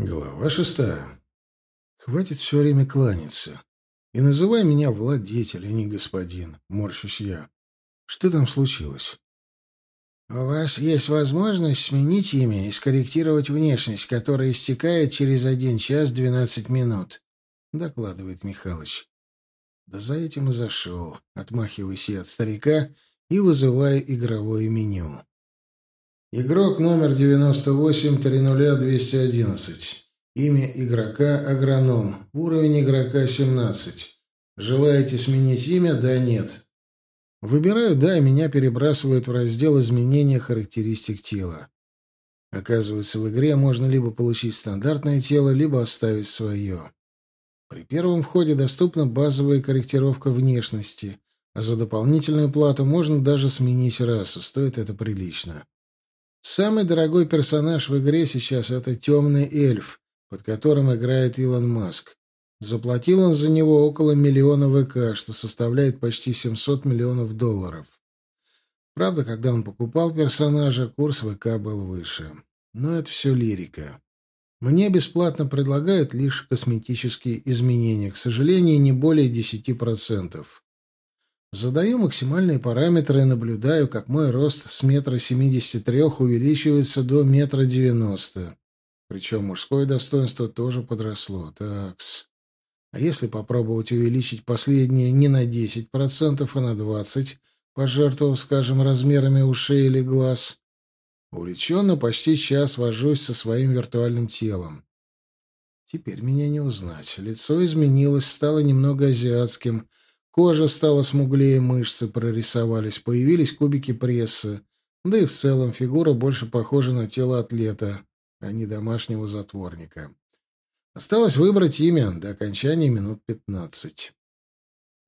Глава шестая. Хватит все время кланяться. И называй меня владетель, а не господин, морщусь я. Что там случилось? У вас есть возможность сменить имя и скорректировать внешность, которая истекает через один час двенадцать минут, докладывает Михалыч. Да за этим и зашел, отмахиваясь я от старика и вызываю игровое меню. Игрок номер 98-30211. Имя игрока — Агроном. Уровень игрока — 17. Желаете сменить имя? Да, нет. Выбираю «да», и меня перебрасывают в раздел изменения характеристик тела. Оказывается, в игре можно либо получить стандартное тело, либо оставить свое. При первом входе доступна базовая корректировка внешности, а за дополнительную плату можно даже сменить расу, стоит это прилично. Самый дорогой персонаж в игре сейчас — это темный эльф, под которым играет Илон Маск. Заплатил он за него около миллиона ВК, что составляет почти 700 миллионов долларов. Правда, когда он покупал персонажа, курс ВК был выше. Но это все лирика. Мне бесплатно предлагают лишь косметические изменения, к сожалению, не более 10%. Задаю максимальные параметры и наблюдаю, как мой рост с метра семидесяти трех увеличивается до метра девяносто. Причем мужское достоинство тоже подросло. Такс. А если попробовать увеличить последнее не на десять процентов, а на двадцать, пожертвовав, скажем, размерами ушей или глаз? Увлеченно почти час вожусь со своим виртуальным телом. Теперь меня не узнать. Лицо изменилось, стало немного азиатским — Кожа стала смуглее, мышцы прорисовались, появились кубики пресса, да и в целом фигура больше похожа на тело атлета, а не домашнего затворника. Осталось выбрать имя до окончания минут пятнадцать.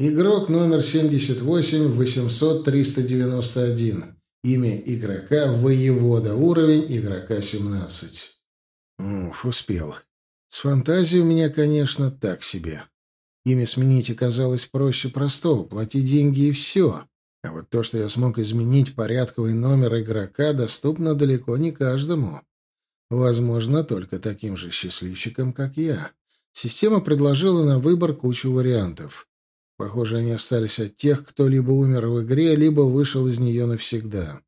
Игрок номер 78-800-391. Имя игрока Воевода. Уровень игрока 17. Уф, успел. С фантазией у меня, конечно, так себе. Имя сменить оказалось проще простого. Плати деньги и все. А вот то, что я смог изменить порядковый номер игрока, доступно далеко не каждому. Возможно, только таким же счастливчикам, как я. Система предложила на выбор кучу вариантов. Похоже, они остались от тех, кто либо умер в игре, либо вышел из нее навсегда.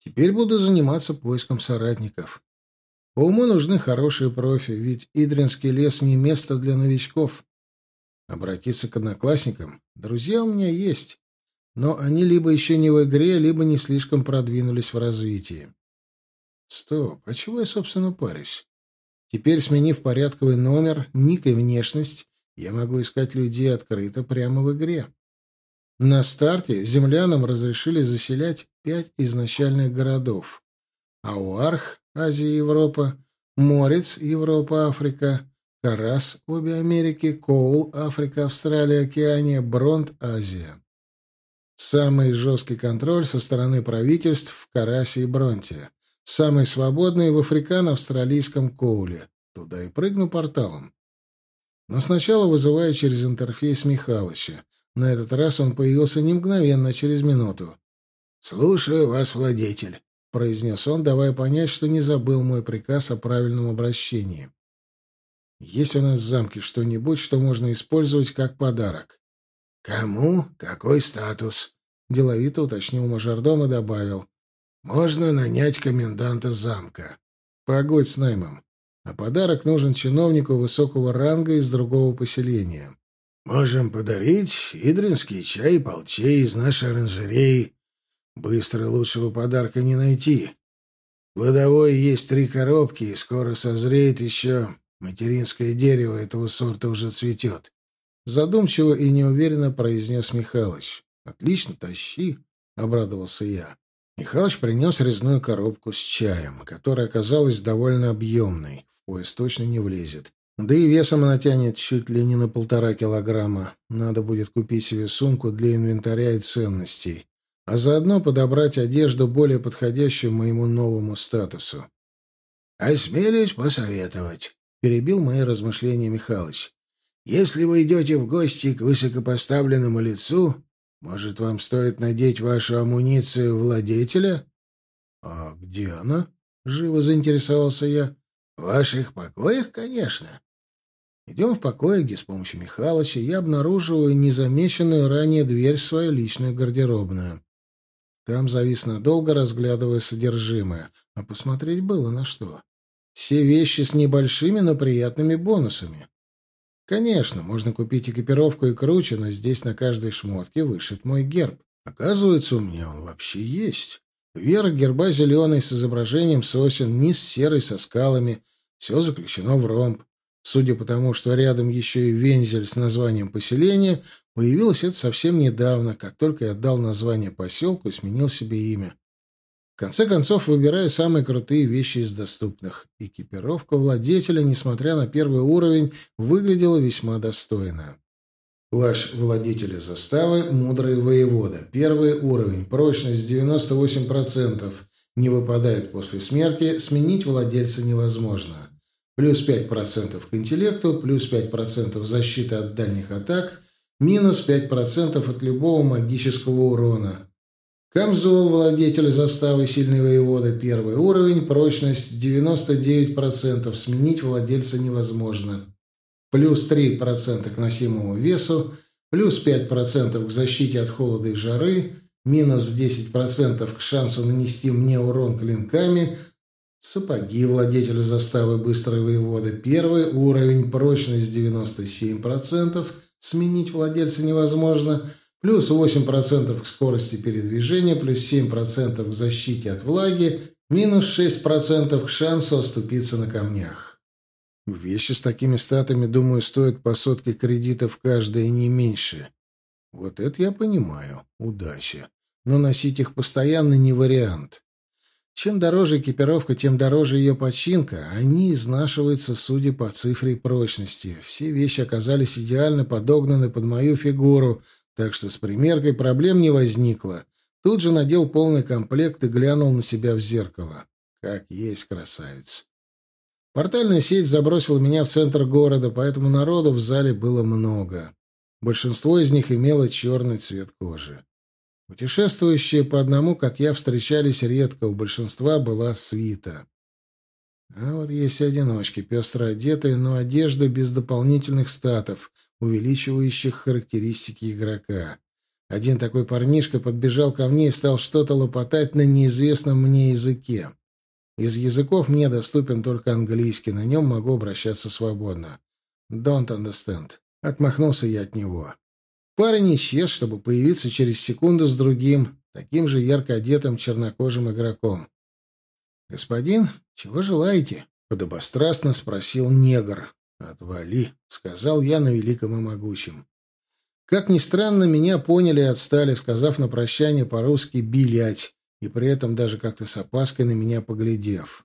Теперь буду заниматься поиском соратников. По уму нужны хорошие профи, ведь Идринский лес не место для новичков. Обратиться к одноклассникам? Друзья у меня есть, но они либо еще не в игре, либо не слишком продвинулись в развитии. Стоп, а чего я, собственно, парюсь? Теперь, сменив порядковый номер, ник и внешность, я могу искать людей открыто прямо в игре. На старте землянам разрешили заселять пять изначальных городов. Ауарх, Азия Европа, Морец, Европа, Африка, Карас, обе Америки, Коул, Африка, Австралия, Океания, Бронт, Азия. Самый жесткий контроль со стороны правительств в Карасе и Бронте. Самый свободный в африкано-австралийском Коуле. Туда и прыгну порталом. Но сначала вызываю через интерфейс Михалыча. На этот раз он появился не мгновенно, а через минуту. «Слушаю вас, владетель», — произнес он, давая понять, что не забыл мой приказ о правильном обращении. Есть у нас в замке что-нибудь, что можно использовать как подарок? — Кому? Какой статус? — деловито уточнил мажордом и добавил. — Можно нанять коменданта замка. — Погодь с наймом. А подарок нужен чиновнику высокого ранга из другого поселения. — Можем подарить идринский чай и полчей из нашей оранжереи. Быстро лучшего подарка не найти. Кладовой есть три коробки, и скоро созреет еще Материнское дерево этого сорта уже цветет. Задумчиво и неуверенно произнес Михалыч. «Отлично, тащи», — обрадовался я. Михалыч принес резную коробку с чаем, которая оказалась довольно объемной. В пояс точно не влезет. Да и весом она тянет чуть ли не на полтора килограмма. Надо будет купить себе сумку для инвентаря и ценностей. А заодно подобрать одежду, более подходящую моему новому статусу. «Осмелюсь посоветовать», перебил мои размышления Михалыч. Если вы идете в гости к высокопоставленному лицу, может, вам стоит надеть вашу амуницию владетеля? — А где она? — живо заинтересовался я. В ваших покоях, конечно. Идем в покое, где с помощью Михалыча я обнаруживаю незамеченную ранее дверь в свою личную гардеробную. Там завис надолго, разглядывая содержимое. А посмотреть было на что. Все вещи с небольшими, но приятными бонусами. Конечно, можно купить экипировку и круче, но здесь на каждой шмотке вышит мой герб. Оказывается, у меня он вообще есть. Вверх герба зеленый с изображением сосен, низ серый со скалами. Все заключено в ромб. Судя по тому, что рядом еще и вензель с названием поселения, появилось это совсем недавно, как только я отдал название поселку и сменил себе имя. В конце концов, выбираю самые крутые вещи из доступных. Экипировка владетеля, несмотря на первый уровень, выглядела весьма достойно. Плащ владетеля заставы «Мудрый воевода». Первый уровень. Прочность 98%. Не выпадает после смерти. Сменить владельца невозможно плюс 5% к интеллекту, плюс 5% защиты от дальних атак, минус 5% от любого магического урона. Камзол, владетель заставы сильный воевода, первый уровень, прочность 99%, сменить владельца невозможно. Плюс 3% к носимому весу, плюс 5% к защите от холода и жары, минус 10% к шансу нанести мне урон клинками – Сапоги владетеля заставы быстрой воеводы. Первый уровень, прочность 97%. Сменить владельца невозможно. Плюс 8% к скорости передвижения, плюс 7% к защите от влаги, минус 6% к шансу оступиться на камнях. Вещи с такими статами, думаю, стоят по сотке кредитов каждая, не меньше. Вот это я понимаю. Удача. Но носить их постоянно не вариант. Чем дороже экипировка, тем дороже ее починка. Они изнашиваются, судя по цифре прочности. Все вещи оказались идеально подогнаны под мою фигуру, так что с примеркой проблем не возникло. Тут же надел полный комплект и глянул на себя в зеркало. Как есть красавец. Портальная сеть забросила меня в центр города, поэтому народу в зале было много. Большинство из них имело черный цвет кожи. Путешествующие по одному, как я, встречались редко, у большинства была свита. А вот есть одиночки, пестро одетые, но одежда без дополнительных статов, увеличивающих характеристики игрока. Один такой парнишка подбежал ко мне и стал что-то лопотать на неизвестном мне языке. Из языков мне доступен только английский, на нем могу обращаться свободно. «Don't understand». Отмахнулся я от него. Парень исчез, чтобы появиться через секунду с другим, таким же ярко одетым чернокожим игроком. «Господин, чего желаете?» — подобострастно спросил негр. «Отвали», — сказал я на великом и могучем. Как ни странно, меня поняли и отстали, сказав на прощание по-русски «билять», и при этом даже как-то с опаской на меня поглядев.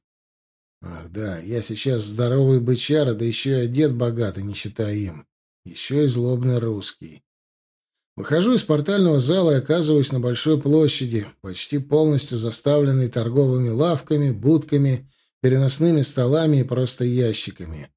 Ах да, я сейчас здоровый бычара, да еще и одет богато, не считая им. Еще и злобный русский. Выхожу из портального зала и оказываюсь на большой площади, почти полностью заставленной торговыми лавками, будками, переносными столами и просто ящиками.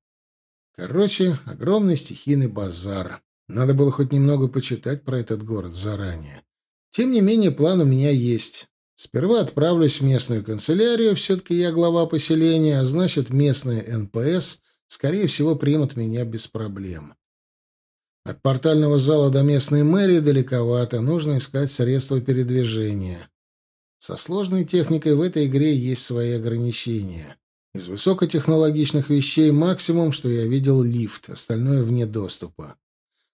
Короче, огромный стихийный базар. Надо было хоть немного почитать про этот город заранее. Тем не менее, план у меня есть. Сперва отправлюсь в местную канцелярию, все-таки я глава поселения, а значит, местные НПС, скорее всего, примут меня без проблем. От портального зала до местной мэрии далековато, нужно искать средства передвижения. Со сложной техникой в этой игре есть свои ограничения. Из высокотехнологичных вещей максимум, что я видел, лифт, остальное вне доступа.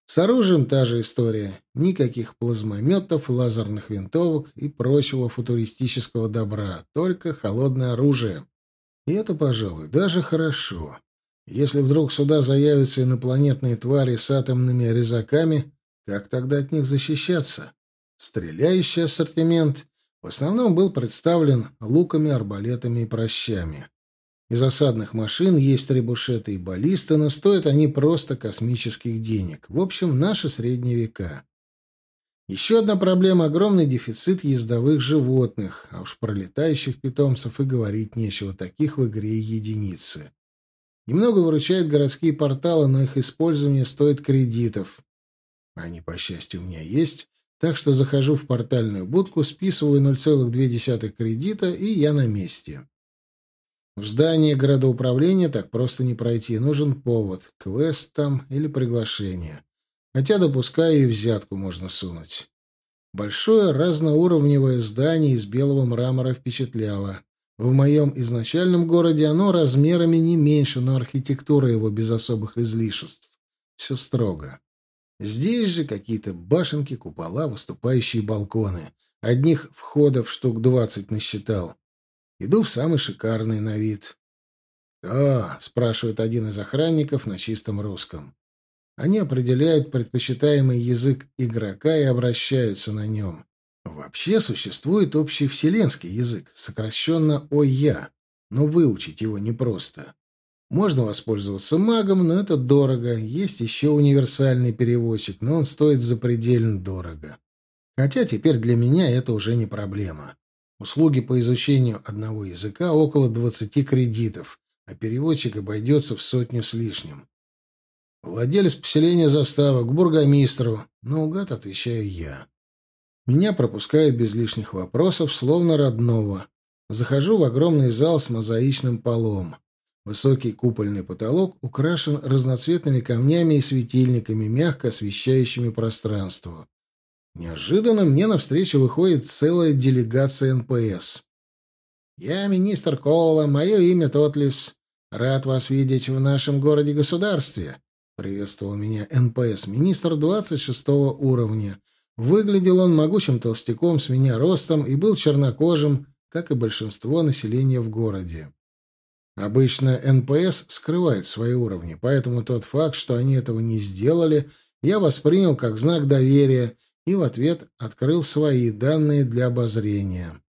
С оружием та же история. Никаких плазмометов, лазерных винтовок и прочего футуристического добра, только холодное оружие. И это, пожалуй, даже хорошо. Если вдруг сюда заявятся инопланетные твари с атомными резаками, как тогда от них защищаться? Стреляющий ассортимент в основном был представлен луками, арбалетами и прощами. Из осадных машин есть требушеты и баллисты, но стоят они просто космических денег. В общем, наши средние века. Еще одна проблема — огромный дефицит ездовых животных, а уж про летающих питомцев и говорить нечего, таких в игре единицы. Немного выручают городские порталы, но их использование стоит кредитов. Они, по счастью, у меня есть, так что захожу в портальную будку, списываю 0,2 кредита, и я на месте. В здание градоуправления так просто не пройти. Нужен повод, квест там или приглашение. Хотя, допускаю, и взятку можно сунуть. Большое разноуровневое здание из белого мрамора впечатляло. В моем изначальном городе оно размерами не меньше, но архитектура его без особых излишеств. Все строго. Здесь же какие-то башенки, купола, выступающие балконы. Одних входов штук двадцать насчитал. Иду в самый шикарный на вид. «Кто?» — спрашивает один из охранников на чистом русском. Они определяют предпочитаемый язык игрока и обращаются на нем. Вообще существует общий вселенский язык, сокращенно ОЯ, но выучить его непросто. Можно воспользоваться магом, но это дорого. Есть еще универсальный переводчик, но он стоит запредельно дорого. Хотя теперь для меня это уже не проблема. Услуги по изучению одного языка около 20 кредитов, а переводчик обойдется в сотню с лишним. Владелец поселения застава к бургомистру. Наугад отвечаю я. Меня пропускают без лишних вопросов, словно родного. Захожу в огромный зал с мозаичным полом. Высокий купольный потолок украшен разноцветными камнями и светильниками, мягко освещающими пространство. Неожиданно мне навстречу выходит целая делегация НПС. «Я министр Коула, мое имя Тотлис. Рад вас видеть в нашем городе-государстве», — приветствовал меня НПС-министр 26 уровня. Выглядел он могучим толстяком с меня ростом и был чернокожим, как и большинство населения в городе. Обычно НПС скрывает свои уровни, поэтому тот факт, что они этого не сделали, я воспринял как знак доверия и в ответ открыл свои данные для обозрения.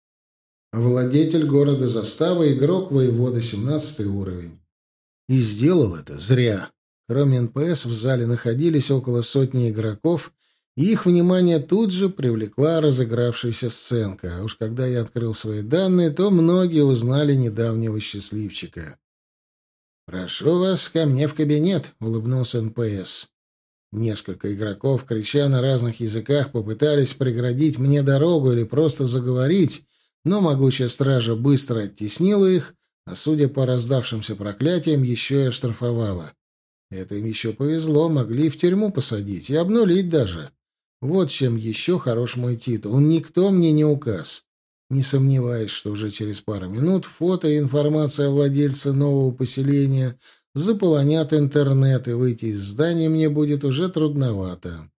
Владетель города заставы, игрок воевода, 17 уровень. И сделал это зря. Кроме НПС в зале находились около сотни игроков, и их внимание тут же привлекла разыгравшаяся сценка. А уж когда я открыл свои данные, то многие узнали недавнего счастливчика. «Прошу вас ко мне в кабинет», — улыбнулся НПС. Несколько игроков, крича на разных языках, попытались преградить мне дорогу или просто заговорить, но могучая стража быстро оттеснила их, а, судя по раздавшимся проклятиям, еще и оштрафовала. Это им еще повезло, могли в тюрьму посадить и обнулить даже. Вот чем еще хорош мой титул. Никто мне не указ. Не сомневаюсь, что уже через пару минут фото и информация о владельце нового поселения заполонят интернет, и выйти из здания мне будет уже трудновато.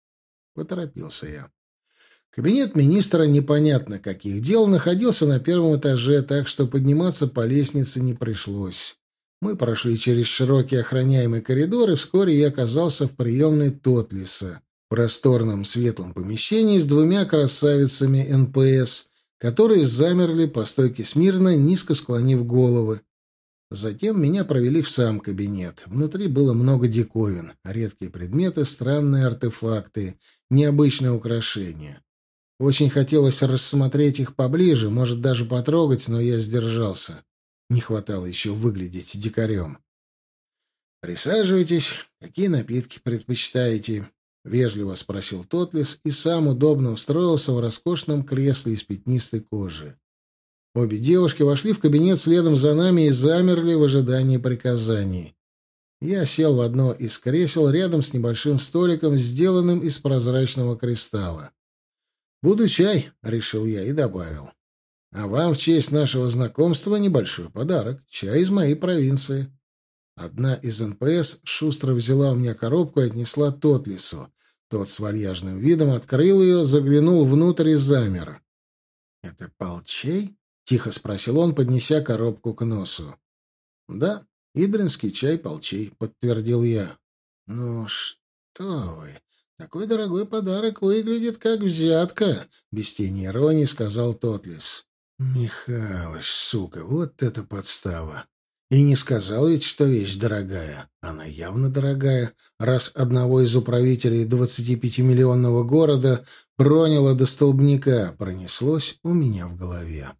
Поторопился я. Кабинет министра непонятно каких дел находился на первом этаже, так что подниматься по лестнице не пришлось. Мы прошли через широкий охраняемый коридор, и вскоре я оказался в приемной Тотлиса, просторном светлом помещении с двумя красавицами НПС, которые замерли по стойке смирно, низко склонив головы, Затем меня провели в сам кабинет. Внутри было много диковин, редкие предметы, странные артефакты, необычные украшения. Очень хотелось рассмотреть их поближе, может, даже потрогать, но я сдержался. Не хватало еще выглядеть дикарем. «Присаживайтесь. Какие напитки предпочитаете?» — вежливо спросил Тотлис и сам удобно устроился в роскошном кресле из пятнистой кожи. Обе девушки вошли в кабинет следом за нами и замерли в ожидании приказаний. Я сел в одно из кресел рядом с небольшим столиком, сделанным из прозрачного кристалла. «Буду чай», — решил я и добавил. «А вам в честь нашего знакомства небольшой подарок. Чай из моей провинции». Одна из НПС шустро взяла у меня коробку и отнесла Тотлису. Тот с вальяжным видом открыл ее, заглянул внутрь и замер. «Это полчей?» — тихо спросил он, поднеся коробку к носу. «Да, идринский чай полчей», — подтвердил я. «Ну что вы, такой дорогой подарок выглядит как взятка», — без тени иронии сказал Тотлис. «Михалыч, сука, вот это подстава!» И не сказал ведь, что вещь дорогая. Она явно дорогая, раз одного из управителей 25-миллионного города проняло до столбняка, пронеслось у меня в голове.